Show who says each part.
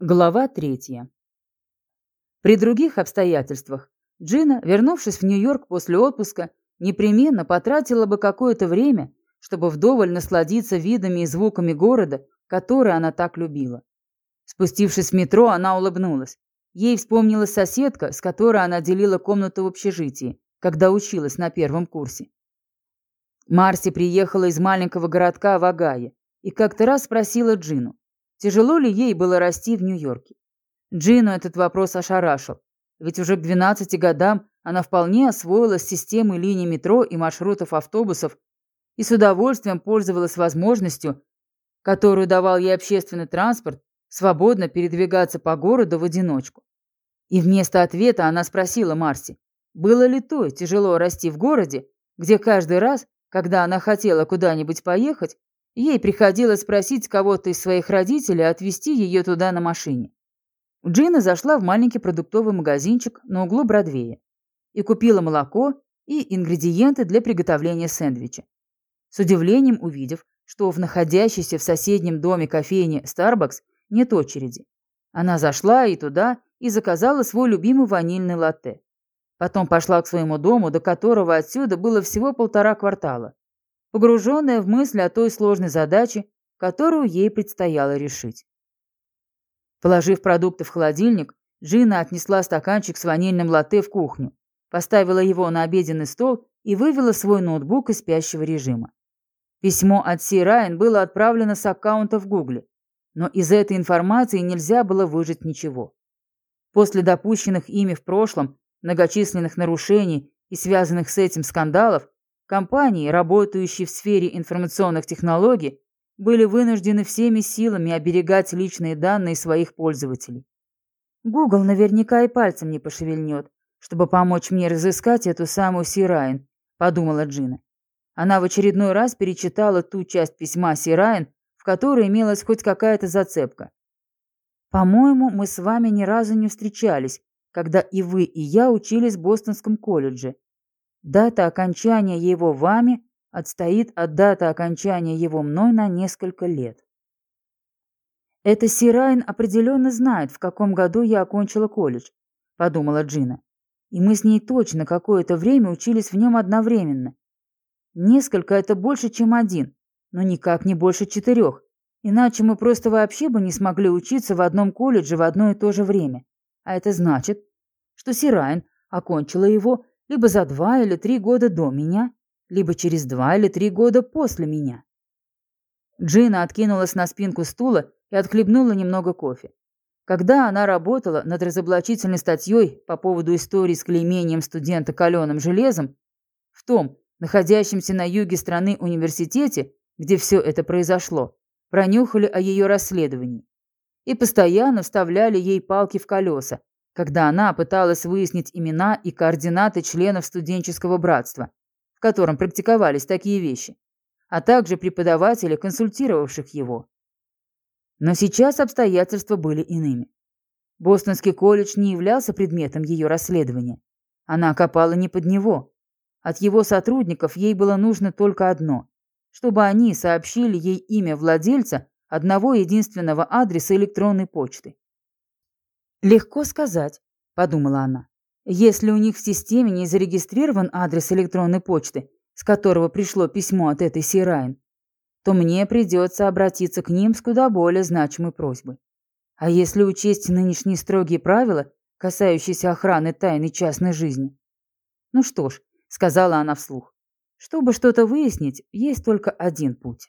Speaker 1: Глава третья. При других обстоятельствах Джина, вернувшись в Нью-Йорк после отпуска, непременно потратила бы какое-то время, чтобы вдоволь насладиться видами и звуками города, который она так любила. Спустившись в метро, она улыбнулась. Ей вспомнилась соседка, с которой она делила комнату в общежитии, когда училась на первом курсе. Марси приехала из маленького городка в Огайо и как-то раз спросила Джину, Тяжело ли ей было расти в Нью-Йорке? Джину этот вопрос ошарашил, ведь уже к 12 годам она вполне освоилась системой линий метро и маршрутов автобусов и с удовольствием пользовалась возможностью, которую давал ей общественный транспорт, свободно передвигаться по городу в одиночку. И вместо ответа она спросила Марси, было ли той тяжело расти в городе, где каждый раз, когда она хотела куда-нибудь поехать, Ей приходилось просить кого-то из своих родителей отвезти ее туда на машине. Джина зашла в маленький продуктовый магазинчик на углу Бродвея и купила молоко и ингредиенты для приготовления сэндвича. С удивлением увидев, что в находящейся в соседнем доме кофейне Starbucks нет очереди. Она зашла и туда, и заказала свой любимый ванильный латте. Потом пошла к своему дому, до которого отсюда было всего полтора квартала погруженная в мысли о той сложной задаче, которую ей предстояло решить. Положив продукты в холодильник, Джина отнесла стаканчик с ванильным латте в кухню, поставила его на обеденный стол и вывела свой ноутбук из спящего режима. Письмо от Си Райан было отправлено с аккаунта в Гугле, но из этой информации нельзя было выжать ничего. После допущенных ими в прошлом многочисленных нарушений и связанных с этим скандалов, Компании, работающие в сфере информационных технологий, были вынуждены всеми силами оберегать личные данные своих пользователей. Google наверняка и пальцем не пошевельнет, чтобы помочь мне разыскать эту самую Сирайн, подумала Джина. Она в очередной раз перечитала ту часть письма Сирайн, в которой имелась хоть какая-то зацепка. По-моему, мы с вами ни разу не встречались, когда и вы, и я учились в Бостонском колледже. Дата окончания его вами отстоит от даты окончания его мной на несколько лет. Это Сирайн определенно знает, в каком году я окончила колледж, подумала Джина. И мы с ней точно какое-то время учились в нем одновременно. Несколько – это больше, чем один, но никак не больше четырех. Иначе мы просто вообще бы не смогли учиться в одном колледже в одно и то же время. А это значит, что Сирайн окончила его либо за два или три года до меня, либо через два или три года после меня. Джина откинулась на спинку стула и отхлебнула немного кофе. Когда она работала над разоблачительной статьей по поводу истории с клеймением студента каленым железом, в том, находящемся на юге страны университете, где все это произошло, пронюхали о ее расследовании и постоянно вставляли ей палки в колеса, когда она пыталась выяснить имена и координаты членов студенческого братства, в котором практиковались такие вещи, а также преподавателей, консультировавших его. Но сейчас обстоятельства были иными. Бостонский колледж не являлся предметом ее расследования. Она копала не под него. От его сотрудников ей было нужно только одно – чтобы они сообщили ей имя владельца одного единственного адреса электронной почты. «Легко сказать», — подумала она. «Если у них в системе не зарегистрирован адрес электронной почты, с которого пришло письмо от этой Сирайн, то мне придется обратиться к ним с куда более значимой просьбой. А если учесть нынешние строгие правила, касающиеся охраны тайны частной жизни? Ну что ж, сказала она вслух, чтобы что-то выяснить, есть только один путь.